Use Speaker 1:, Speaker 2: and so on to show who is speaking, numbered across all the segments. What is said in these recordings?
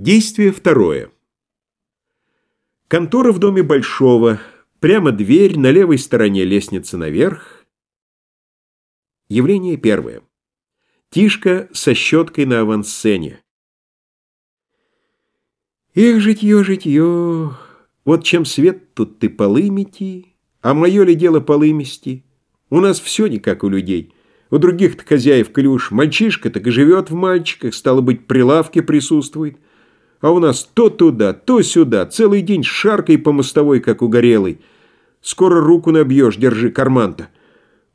Speaker 1: Действие второе. Контора в доме Большого. Прямо дверь, на левой стороне лестница наверх. Явление первое. Тишка со щеткой на авансцене. Эх, житье, житье, вот чем свет тут ты полы мети, а мое ли дело полы мести? У нас все не как у людей. У других-то хозяев, уж мальчишка, так и живет в мальчиках, стало быть, прилавке присутствует. А у нас то туда, то сюда, целый день шаркой по мостовой, как угорелый. Скоро руку набьешь, держи карман-то.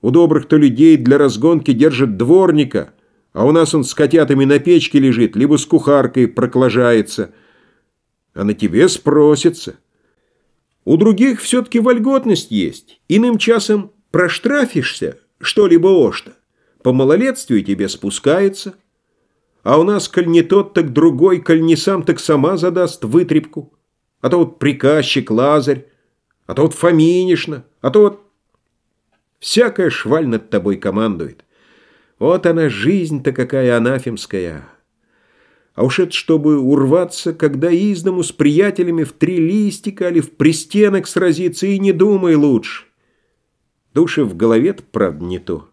Speaker 1: У добрых-то людей для разгонки держат дворника, а у нас он с котятами на печке лежит, либо с кухаркой проклажается. А на тебе спросится. У других все-таки вольготность есть. Иным часом проштрафишься, что-либо ошто. По малолетствию тебе спускается – а у нас, коль не тот, так другой, коль не сам, так сама задаст вытребку. А то вот приказчик Лазарь, а то вот Фоминишна, а то вот... Всякая шваль над тобой командует. Вот она, жизнь-то какая анафемская. А уж это, чтобы урваться, когда из дому с приятелями в три листика или в пристенок сразиться, и не думай лучше. Души в голове правда, не то.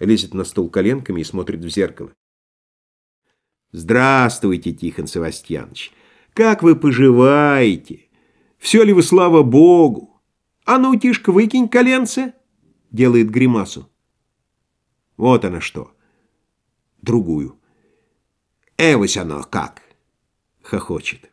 Speaker 1: Лезет на стол коленками и смотрит в зеркало. Здравствуйте, Тихон Севастьянович. Как вы поживаете? Все ли вы, слава Богу? А ну, Тишка, выкинь коленце. Делает гримасу. Вот она что. Другую. Эвось оно как. Хохочет.